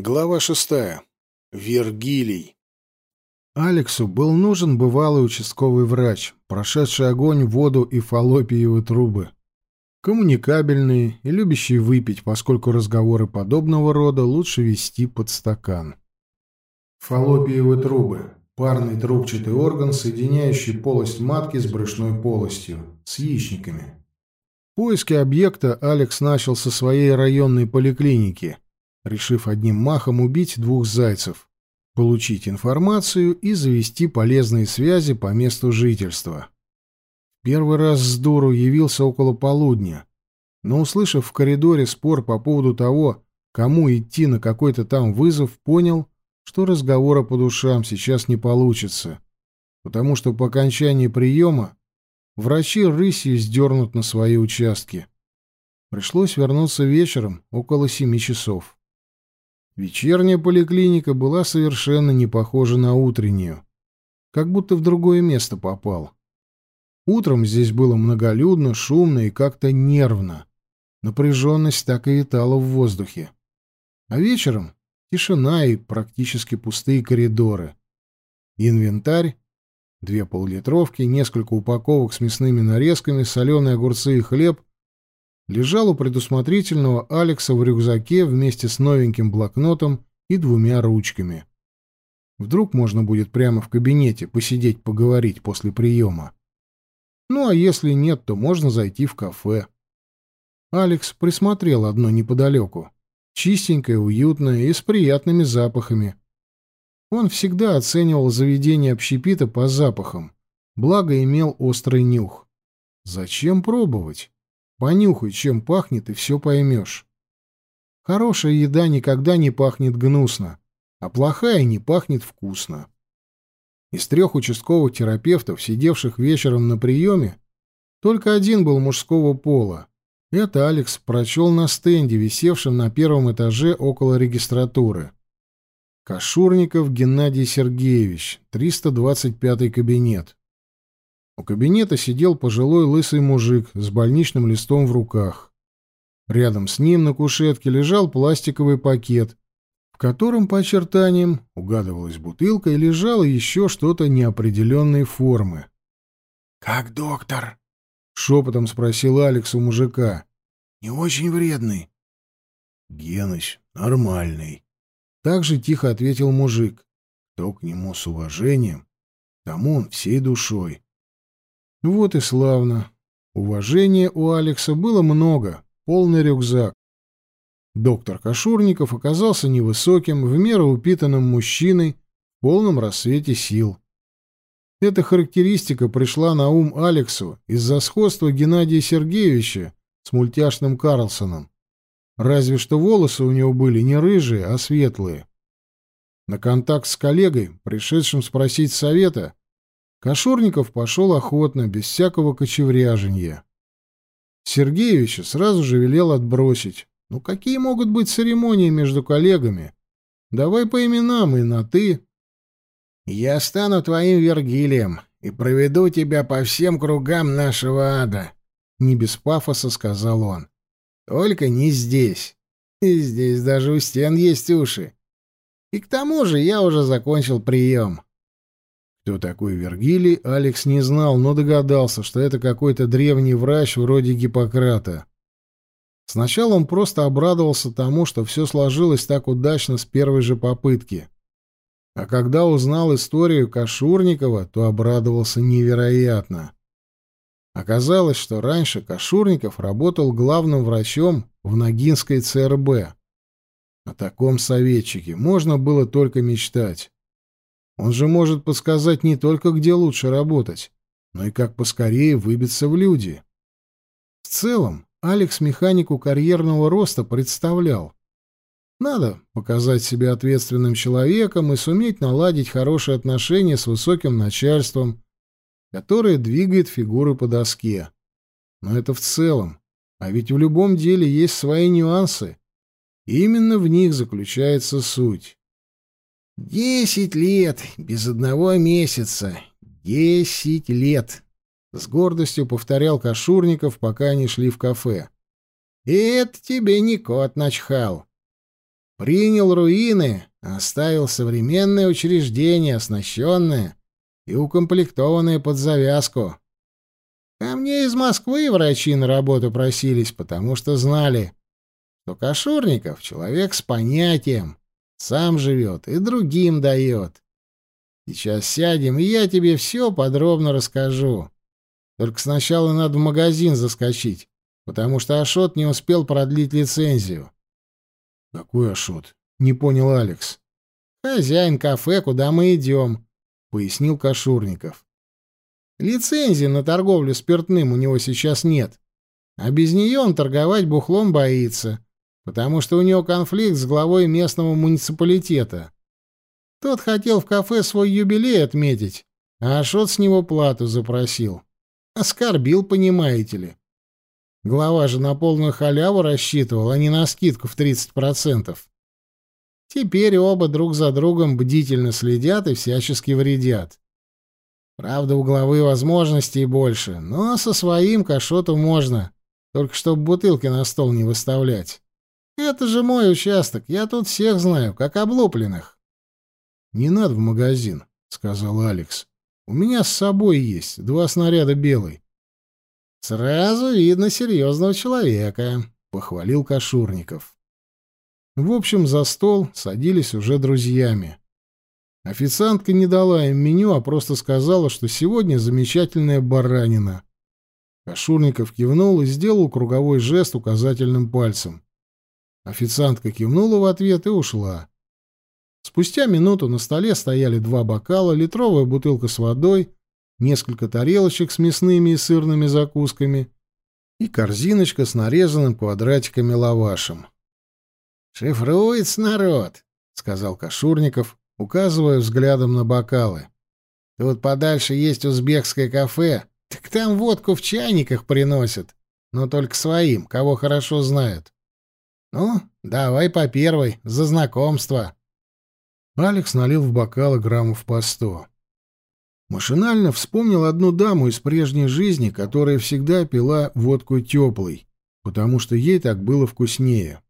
Глава шестая. Вергилий. Алексу был нужен бывалый участковый врач, прошедший огонь, воду и фаллопиевые трубы. Коммуникабельный и любящий выпить, поскольку разговоры подобного рода лучше вести под стакан. Фаллопиевые трубы – парный трубчатый орган, соединяющий полость матки с брюшной полостью, с яичниками. Поиски объекта Алекс начал со своей районной поликлиники – решив одним махом убить двух зайцев, получить информацию и завести полезные связи по месту жительства. Первый раз с дуру явился около полудня, но, услышав в коридоре спор по поводу того, кому идти на какой-то там вызов, понял, что разговора по душам сейчас не получится, потому что по окончании приема врачи рысью сдернут на свои участки. Пришлось вернуться вечером около семи часов. Вечерняя поликлиника была совершенно не похожа на утреннюю. Как будто в другое место попал. Утром здесь было многолюдно, шумно и как-то нервно. Напряженность так и витала в воздухе. А вечером тишина и практически пустые коридоры. Инвентарь, две поллитровки, несколько упаковок с мясными нарезками, соленые огурцы и хлеб лежал у предусмотрительного Алекса в рюкзаке вместе с новеньким блокнотом и двумя ручками. Вдруг можно будет прямо в кабинете посидеть, поговорить после приема. Ну, а если нет, то можно зайти в кафе. Алекс присмотрел одно неподалеку. Чистенькое, уютное и с приятными запахами. Он всегда оценивал заведение общепита по запахам, благо имел острый нюх. Зачем пробовать? Понюхай, чем пахнет, и все поймешь. Хорошая еда никогда не пахнет гнусно, а плохая не пахнет вкусно. Из трех участковых терапевтов, сидевших вечером на приеме, только один был мужского пола. Это Алекс прочел на стенде, висевшем на первом этаже около регистратуры. Кашурников Геннадий Сергеевич, 325 кабинет. У кабинета сидел пожилой лысый мужик с больничным листом в руках. Рядом с ним на кушетке лежал пластиковый пакет, в котором по очертаниям угадывалась бутылка и лежало еще что-то неопределенной формы. «Как доктор?» — шепотом спросил Алекс у мужика. «Не очень вредный». «Геныч нормальный», — так же тихо ответил мужик. «Кто к нему с уважением, тому он всей душой». Вот и славно. Уважения у Алекса было много, полный рюкзак. Доктор Кашурников оказался невысоким, в меру упитанным мужчиной, в полном рассвете сил. Эта характеристика пришла на ум Алексу из-за сходства Геннадия Сергеевича с мультяшным Карлсоном. Разве что волосы у него были не рыжие, а светлые. На контакт с коллегой, пришедшим спросить совета, Кошурников пошел охотно, без всякого кочевряженья. Сергеевича сразу же велел отбросить. Ну какие могут быть церемонии между коллегами? Давай по именам и на «ты». «Я стану твоим Вергилием и проведу тебя по всем кругам нашего ада», — не без пафоса сказал он. «Только не здесь. И здесь даже у стен есть уши. И к тому же я уже закончил прием. Кто такой Вергилий, Алекс не знал, но догадался, что это какой-то древний врач вроде Гиппократа. Сначала он просто обрадовался тому, что все сложилось так удачно с первой же попытки. А когда узнал историю Кашурникова, то обрадовался невероятно. Оказалось, что раньше Кашурников работал главным врачом в Ногинской ЦРБ. О таком советчике можно было только мечтать. Он же может подсказать не только, где лучше работать, но и как поскорее выбиться в люди. В целом, Алекс механику карьерного роста представлял. Надо показать себя ответственным человеком и суметь наладить хорошие отношения с высоким начальством, которое двигает фигуры по доске. Но это в целом. А ведь в любом деле есть свои нюансы. И именно в них заключается суть. «Десять лет, без одного месяца. Десять лет!» С гордостью повторял Кашурников, пока они шли в кафе. «И это тебе не кот начхал». Принял руины, оставил современное учреждение, оснащенное и укомплектованное под завязку. Ко мне из Москвы врачи на работу просились, потому что знали, что Кашурников — человек с понятием, сам живет и другим дает. Сейчас сядем, и я тебе все подробно расскажу. Только сначала надо в магазин заскочить, потому что Ашот не успел продлить лицензию. — Какой Ашот? — не понял Алекс. — Хозяин кафе, куда мы идем, — пояснил Кашурников. Лицензии на торговлю спиртным у него сейчас нет, а без нее он торговать бухлом боится, потому что у него конфликт с главой местного муниципалитета. Тот хотел в кафе свой юбилей отметить, а Ашот с него плату запросил. Оскорбил, понимаете ли. Глава же на полную халяву рассчитывал, а не на скидку в 30%. Теперь оба друг за другом бдительно следят и всячески вредят. Правда, у главы возможностей больше, но со своим кашоту можно, только чтобы бутылки на стол не выставлять. Это же мой участок, я тут всех знаю, как облупленных. — Не надо в магазин, — сказал Алекс. — У меня с собой есть два снаряда белый. — Сразу видно серьезного человека, — похвалил Кашурников. В общем, за стол садились уже друзьями. Официантка не дала им меню, а просто сказала, что сегодня замечательная баранина. Кашурников кивнул и сделал круговой жест указательным пальцем. Официантка кивнула в ответ и ушла. Спустя минуту на столе стояли два бокала, литровая бутылка с водой, несколько тарелочек с мясными и сырными закусками и корзиночка с нарезанным квадратиками лавашем. «Шифруется народ», — сказал Кашурников, указывая взглядом на бокалы. Тут подальше есть узбекское кафе, так там водку в чайниках приносят, но только своим, кого хорошо знают. Ну, давай по первой, за знакомство. Алекс налил в бокалы граммов по сто. Машинально вспомнил одну даму из прежней жизни, которая всегда пила водку теплой, потому что ей так было вкуснее.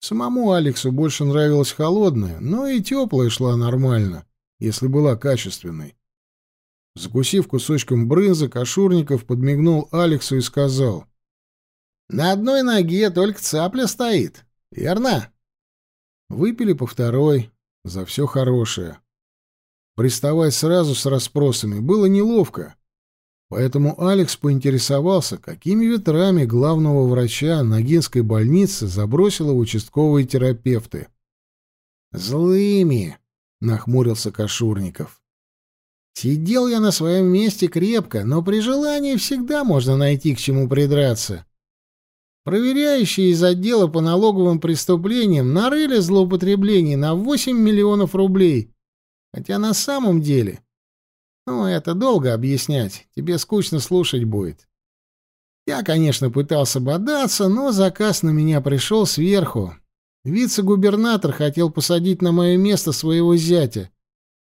Самому Алексу больше нравилась холодная, но и теплая шла нормально, если была качественной. Закусив кусочком брынзы, Кашурников подмигнул Алексу и сказал. «На одной ноге только цапля стоит, верно?» Выпили по второй, за все хорошее. Приставать сразу с расспросами было неловко, Поэтому Алекс поинтересовался, какими ветрами главного врача Ногинской больницы забросило участковые терапевты. «Злыми!» — нахмурился Кашурников. «Сидел я на своем месте крепко, но при желании всегда можно найти к чему придраться. Проверяющие из отдела по налоговым преступлениям нарыли злоупотреблений на 8 миллионов рублей, хотя на самом деле ну, это долго объяснять, тебе скучно слушать будет. Я, конечно, пытался бодаться, но заказ на меня пришел сверху. Вице-губернатор хотел посадить на мое место своего зятя.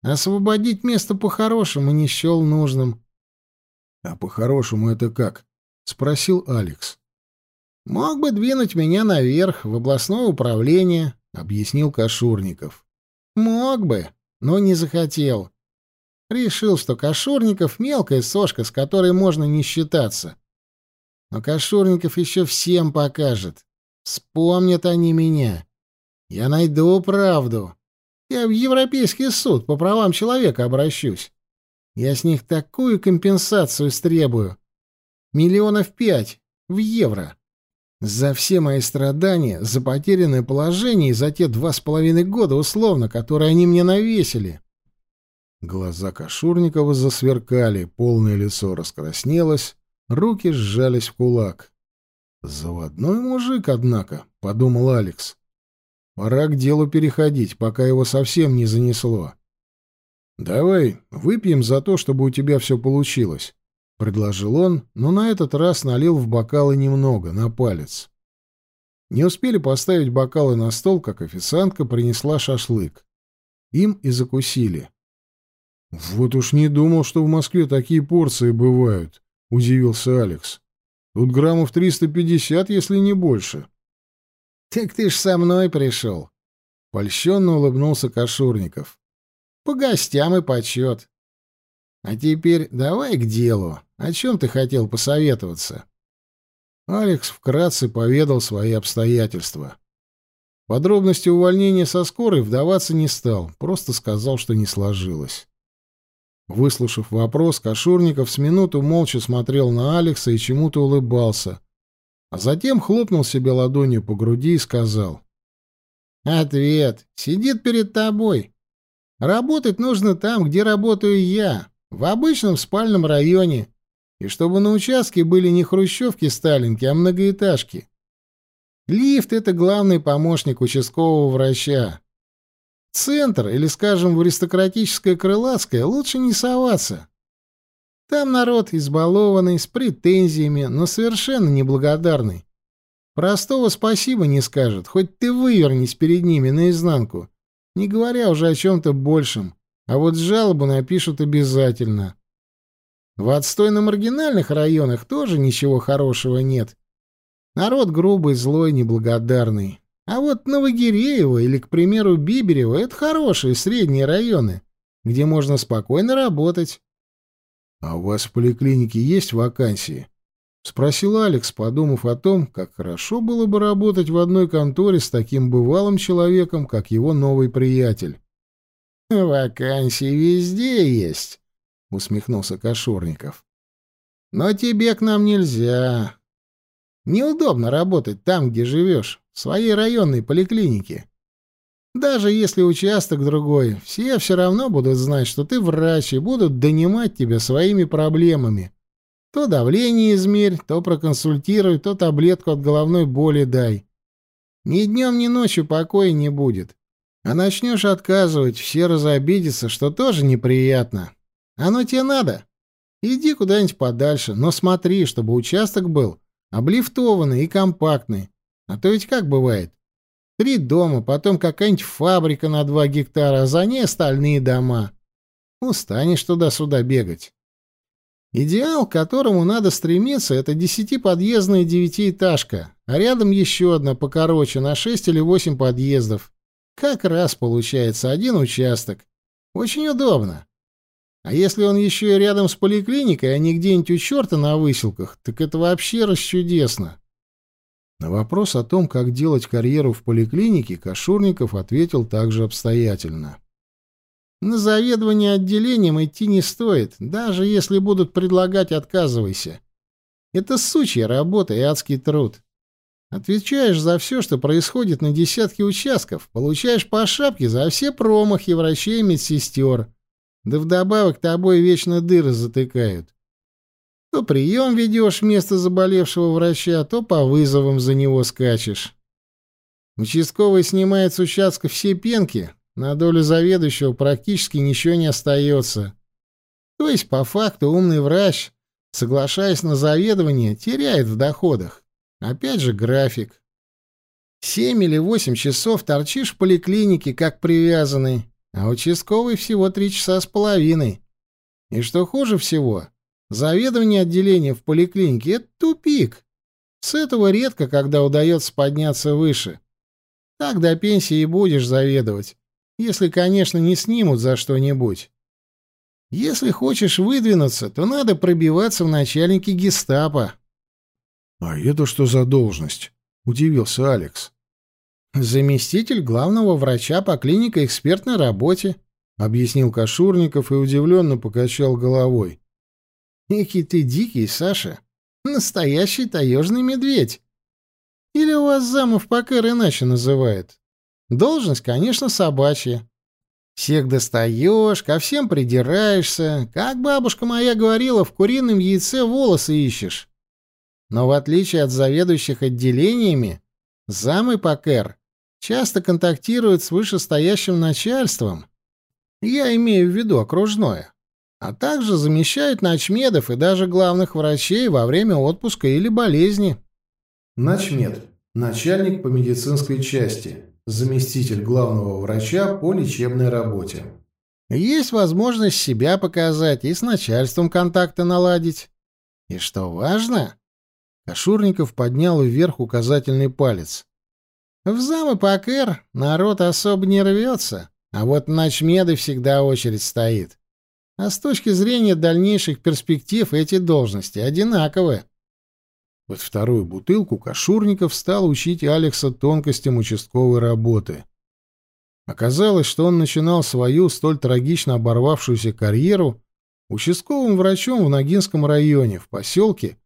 Освободить место по-хорошему не счел нужным. — А по-хорошему это как? — спросил Алекс. — Мог бы двинуть меня наверх, в областное управление, — объяснил Кашурников. — Мог бы, но не захотел. Решил, что Кашурников — мелкая сошка, с которой можно не считаться. Но Кашурников еще всем покажет. Вспомнят они меня. Я найду правду. Я в Европейский суд по правам человека обращусь. Я с них такую компенсацию стребую. Миллионов пять в евро. За все мои страдания, за потерянное положение и за те два с половиной года условно, которые они мне навесили. Глаза Кашурникова засверкали, полное лицо раскраснелось, руки сжались в кулак. «Заводной мужик, однако», — подумал Алекс. «Пора к делу переходить, пока его совсем не занесло». «Давай выпьем за то, чтобы у тебя все получилось», — предложил он, но на этот раз налил в бокалы немного, на палец. Не успели поставить бокалы на стол, как официантка принесла шашлык. Им и закусили. «Вот уж не думал, что в Москве такие порции бывают», — удивился Алекс. «Тут граммов 350, если не больше». «Так ты ж со мной пришел», — польщенно улыбнулся Кашурников. «По гостям и почет. А теперь давай к делу. О чем ты хотел посоветоваться?» Алекс вкратце поведал свои обстоятельства. Подробности увольнения со скорой вдаваться не стал, просто сказал, что не сложилось. Выслушав вопрос, Кашурников с минуту молча смотрел на Алекса и чему-то улыбался, а затем хлопнул себе ладонью по груди и сказал. «Ответ. Сидит перед тобой. Работать нужно там, где работаю я, в обычном спальном районе, и чтобы на участке были не хрущевки-сталинки, а многоэтажки. Лифт — это главный помощник участкового врача. Центр, или, скажем, в аристократическое крылатское, лучше не соваться. Там народ избалованный, с претензиями, но совершенно неблагодарный. Простого спасибо не скажет, хоть ты вывернись перед ними наизнанку, не говоря уже о чем-то большем, а вот жалобу напишут обязательно. В отстойно-маргинальных районах тоже ничего хорошего нет, Народ грубый, злой, неблагодарный. А вот Новогиреево или, к примеру, Биберево — это хорошие средние районы, где можно спокойно работать. — А у вас в поликлинике есть вакансии? — спросил Алекс, подумав о том, как хорошо было бы работать в одной конторе с таким бывалым человеком, как его новый приятель. — Вакансии везде есть, — усмехнулся Кошорников. — Но тебе к нам нельзя. Неудобно работать там, где живешь, в своей районной поликлинике. Даже если участок другой, все все равно будут знать, что ты врач, и будут донимать тебя своими проблемами. То давление измерь, то проконсультируй, то таблетку от головной боли дай. Ни днем, ни ночью покоя не будет. А начнешь отказывать, все разобидятся, что тоже неприятно. Оно тебе надо? Иди куда-нибудь подальше, но смотри, чтобы участок был облифтованный и компактный. А то ведь как бывает? Три дома, потом какая-нибудь фабрика на два гектара, а за ней остальные дома. Устанешь туда-сюда бегать. Идеал, к которому надо стремиться, это десятиподъездная девятиэтажка, а рядом еще одна покороче, на шесть или восемь подъездов. Как раз получается один участок. Очень удобно. А если он еще и рядом с поликлиникой, а не где-нибудь у черта на выселках, так это вообще расчудесно. На вопрос о том, как делать карьеру в поликлинике, Кашурников ответил также обстоятельно. На заведование отделением идти не стоит, даже если будут предлагать «отказывайся». Это сучья работа и адский труд. Отвечаешь за все, что происходит на десятке участков, получаешь по шапке за все промахи врачей и медсестер. Да вдобавок тобой вечно дыры затыкают. То прием ведешь вместо заболевшего врача, то по вызовам за него скачешь. Участковый снимает с участка все пенки, на долю заведующего практически ничего не остается. То есть, по факту, умный врач, соглашаясь на заведование, теряет в доходах. Опять же, график. Семь или восемь часов торчишь в поликлинике, как привязанный, а участковый всего три часа с половиной. И что хуже всего, заведование отделения в поликлинике — это тупик. С этого редко, когда удается подняться выше. Так до пенсии и будешь заведовать, если, конечно, не снимут за что-нибудь. Если хочешь выдвинуться, то надо пробиваться в начальники гестапо. — А это что за должность? — удивился Алекс. Заместитель главного врача по клинико-экспертной работе, объяснил Кашурников и удивленно покачал головой. Эки ты дикий, Саша. Настоящий таежный медведь. Или у вас замов покер иначе называют? Должность, конечно, собачья. Всех достаешь, ко всем придираешься. Как бабушка моя говорила, в курином яйце волосы ищешь. Но в отличие от заведующих отделениями, замы покер часто контактируют с вышестоящим начальством, я имею в виду окружное, а также замещают начмедов и даже главных врачей во время отпуска или болезни. Начмед. Начальник по медицинской части. Заместитель главного врача по лечебной работе. Есть возможность себя показать и с начальством контакты наладить. И что важно, Кашурников поднял вверх указательный палец. В замы Пакер народ особо не рвется, а вот на ночмеды всегда очередь стоит. А с точки зрения дальнейших перспектив эти должности одинаковы. Под вторую бутылку Кашурников стал учить Алекса тонкостям участковой работы. Оказалось, что он начинал свою столь трагично оборвавшуюся карьеру участковым врачом в Ногинском районе, в поселке,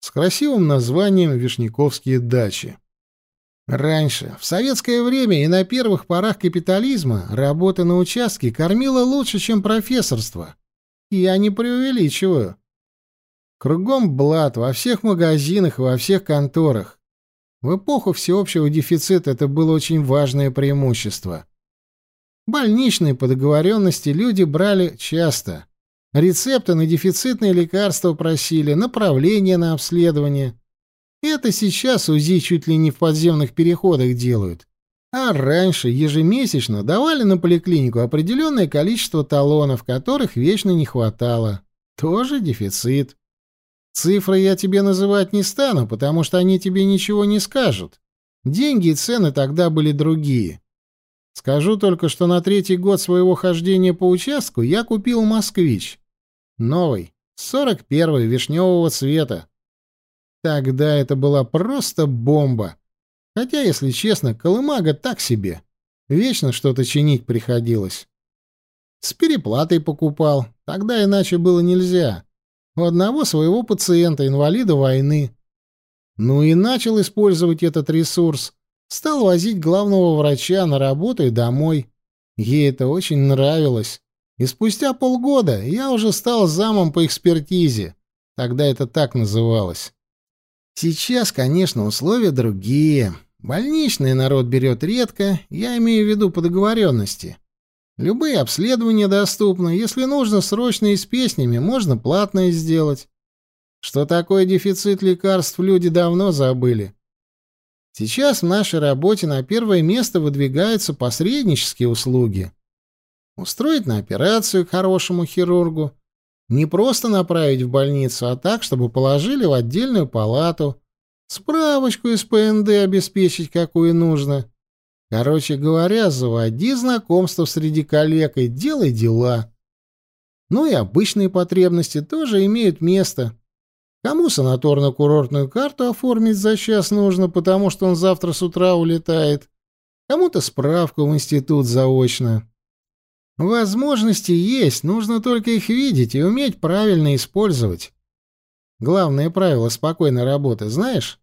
с красивым названием «Вишняковские дачи». Раньше, в советское время и на первых порах капитализма, работа на участке кормила лучше, чем профессорство. Я не преувеличиваю. Кругом блат, во всех магазинах и во всех конторах. В эпоху всеобщего дефицита это было очень важное преимущество. Больничные по договоренности люди брали часто. Рецепты на дефицитные лекарства просили, направления на обследование. Это сейчас УЗИ чуть ли не в подземных переходах делают. А раньше ежемесячно давали на поликлинику определенное количество талонов, которых вечно не хватало. Тоже дефицит. Цифры я тебе называть не стану, потому что они тебе ничего не скажут. Деньги и цены тогда были другие. Скажу только, что на третий год своего хождения по участку я купил «Москвич». Новый, 41-й, вишневого цвета. Тогда это была просто бомба. Хотя, если честно, колымага так себе. Вечно что-то чинить приходилось. С переплатой покупал, тогда иначе было нельзя. У одного своего пациента, инвалида войны. Ну и начал использовать этот ресурс. Стал возить главного врача на работу и домой. Ей это очень нравилось. И спустя полгода я уже стал замом по экспертизе. Тогда это так называлось. Сейчас, конечно, условия другие. Больничный народ берет редко, я имею в виду по договоренности. Любые обследования доступны, если нужно срочно и с песнями, можно платное сделать. Что такое дефицит лекарств, люди давно забыли. Сейчас в нашей работе на первое место выдвигаются посреднические услуги. Устроить на операцию хорошему хирургу, не просто направить в больницу, а так, чтобы положили в отдельную палату, справочку из ПНД обеспечить, какую нужно. Короче говоря, заводи знакомство среди коллег и делай дела. Ну и обычные потребности тоже имеют место. Кому санаторно-курортную карту оформить за час нужно, потому что он завтра с утра улетает. Кому-то справку в институт заочно. Возможности есть, нужно только их видеть и уметь правильно использовать. Главное правило спокойной работы знаешь?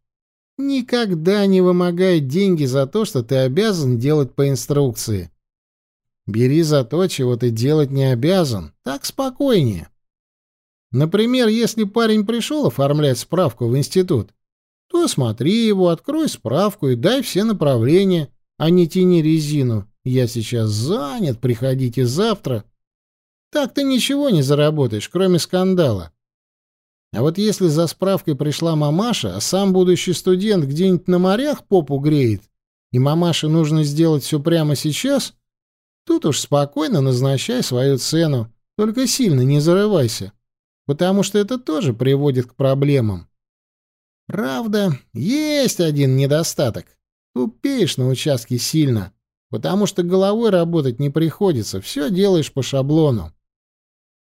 Никогда не вымогай деньги за то, что ты обязан делать по инструкции. Бери за то, чего ты делать не обязан. Так спокойнее. Например, если парень пришел оформлять справку в институт, то смотри его, открой справку и дай все направления, а не тяни резину. Я сейчас занят, приходите завтра. Так ты ничего не заработаешь, кроме скандала. А вот если за справкой пришла мамаша, а сам будущий студент где-нибудь на морях попу греет, и мамаше нужно сделать все прямо сейчас, тут уж спокойно назначай свою цену, только сильно не зарывайся потому что это тоже приводит к проблемам. Правда, есть один недостаток. Тупеешь на участке сильно, потому что головой работать не приходится, все делаешь по шаблону.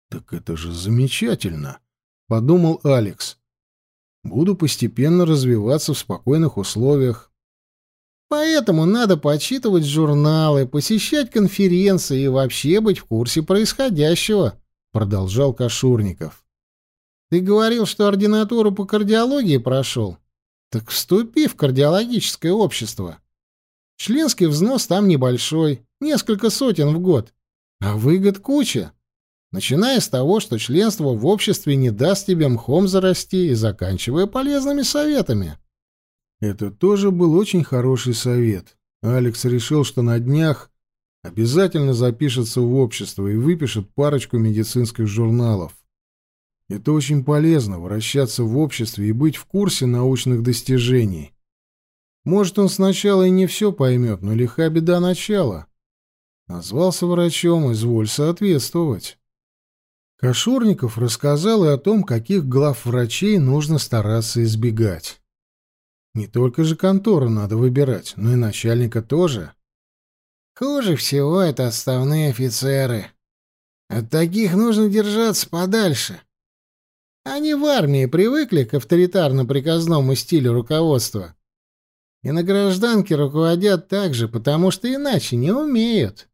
«Так это же замечательно», — подумал Алекс. «Буду постепенно развиваться в спокойных условиях». Поэтому надо почитывать журналы, посещать конференции и вообще быть в курсе происходящего», — продолжал Кашурников. Ты говорил, что ординатуру по кардиологии прошел. Так вступи в кардиологическое общество. Членский взнос там небольшой, несколько сотен в год. А выгод куча. Начиная с того, что членство в обществе не даст тебе мхом зарасти, и заканчивая полезными советами. Это тоже был очень хороший совет. Алекс решил, что на днях обязательно запишется в общество и выпишет парочку медицинских журналов. Это очень полезно — вращаться в обществе и быть в курсе научных достижений. Может, он сначала и не все поймет, но лиха беда начала. Назвался врачом, изволь соответствовать. Кашурников рассказал и о том, каких глав врачей нужно стараться избегать. Не только же контору надо выбирать, но и начальника тоже. Хуже всего это отставные офицеры. От таких нужно держаться подальше. Они в армии привыкли к авторитарно-приказному стилю руководства. И на гражданке руководят так же, потому что иначе не умеют.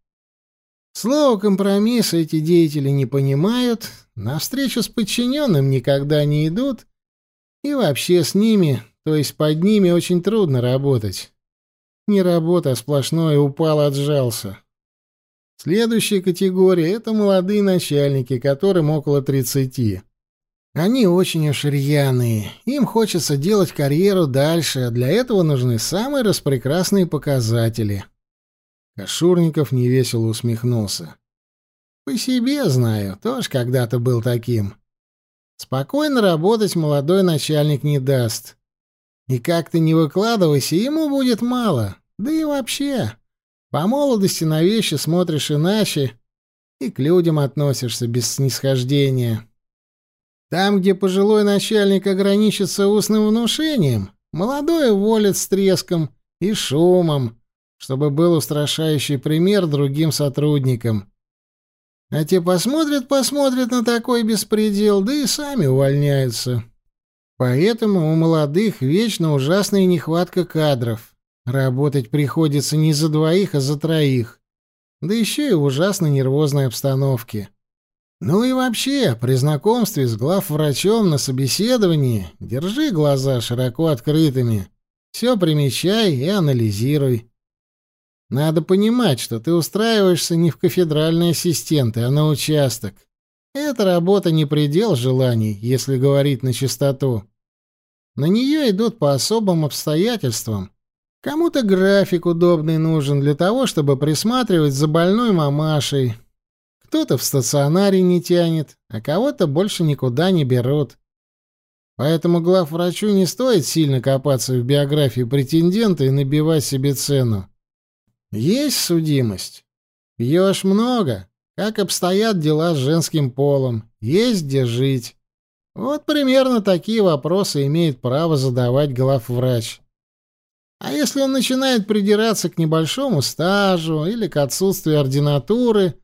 Слово «компромисс» эти деятели не понимают, на встречу с подчиненным никогда не идут, и вообще с ними, то есть под ними, очень трудно работать. Не работа, а сплошное упал, отжался. Следующая категория — это молодые начальники, которым около тридцати. Они очень уж рьяные, им хочется делать карьеру дальше, а для этого нужны самые распрекрасные показатели — Кашурников невесело усмехнулся. «По себе знаю, тоже когда-то был таким. Спокойно работать молодой начальник не даст. И как ты не выкладывайся, ему будет мало. Да и вообще, по молодости на вещи смотришь иначе и к людям относишься без снисхождения. Там, где пожилой начальник ограничится устным внушением, молодой уволит с треском и шумом, чтобы был устрашающий пример другим сотрудникам. А те посмотрят-посмотрят на такой беспредел, да и сами увольняются. Поэтому у молодых вечно ужасная нехватка кадров. Работать приходится не за двоих, а за троих. Да еще и в ужасно нервозной обстановке. Ну и вообще, при знакомстве с главврачом на собеседовании держи глаза широко открытыми. Все примечай и анализируй. Надо понимать, что ты устраиваешься не в кафедральные ассистенты, а на участок. Эта работа не предел желаний, если говорить на чистоту. На нее идут по особым обстоятельствам. Кому-то график удобный нужен для того, чтобы присматривать за больной мамашей. Кто-то в стационаре не тянет, а кого-то больше никуда не берут. Поэтому главврачу не стоит сильно копаться в биографии претендента и набивать себе цену. Есть судимость. Пьешь много. Как обстоят дела с женским полом? Есть где жить? Вот примерно такие вопросы имеет право задавать главврач. А если он начинает придираться к небольшому стажу или к отсутствию ординатуры,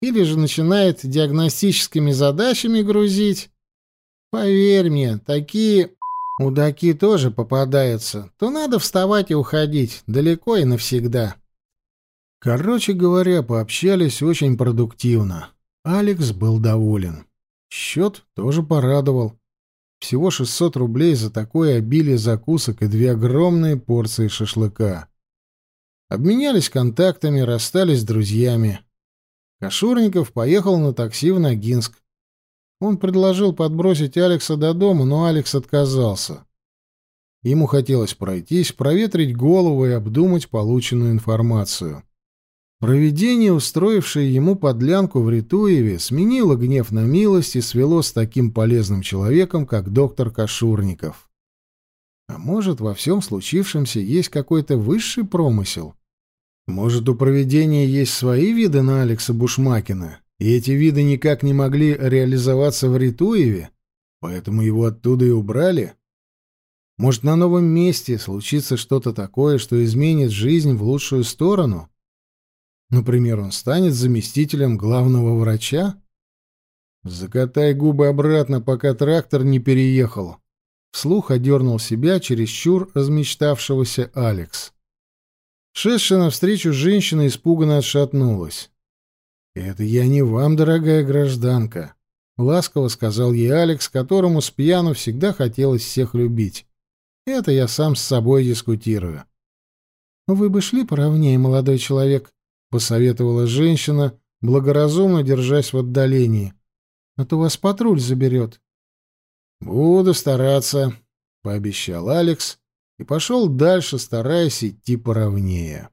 или же начинает диагностическими задачами грузить, поверь мне, такие удаки тоже попадаются, то надо вставать и уходить далеко и навсегда. Короче говоря, пообщались очень продуктивно. Алекс был доволен. Счет тоже порадовал. Всего 600 рублей за такое обилие закусок и две огромные порции шашлыка. Обменялись контактами, расстались с друзьями. Кашурников поехал на такси в Ногинск. Он предложил подбросить Алекса до дома, но Алекс отказался. Ему хотелось пройтись, проветрить голову и обдумать полученную информацию. Провидение, устроившее ему подлянку в Ритуеве, сменило гнев на милость и свело с таким полезным человеком, как доктор Кашурников. А может, во всем случившемся есть какой-то высший промысел? Может, у провидения есть свои виды на Алекса Бушмакина, и эти виды никак не могли реализоваться в Ритуеве, поэтому его оттуда и убрали? Может, на новом месте случится что-то такое, что изменит жизнь в лучшую сторону? Например, он станет заместителем главного врача? Закатай губы обратно, пока трактор не переехал. Вслух одернул себя чересчур размечтавшегося Алекс. Шедшая навстречу женщина испуганно отшатнулась. «Это я не вам, дорогая гражданка», — ласково сказал ей Алекс, которому с пьяну всегда хотелось всех любить. «Это я сам с собой дискутирую». «Вы бы шли поровнее, молодой человек», — посоветовала женщина, благоразумно держась в отдалении. «А то вас патруль заберет». «Буду стараться», — пообещал Алекс и пошел дальше, стараясь идти поровнее.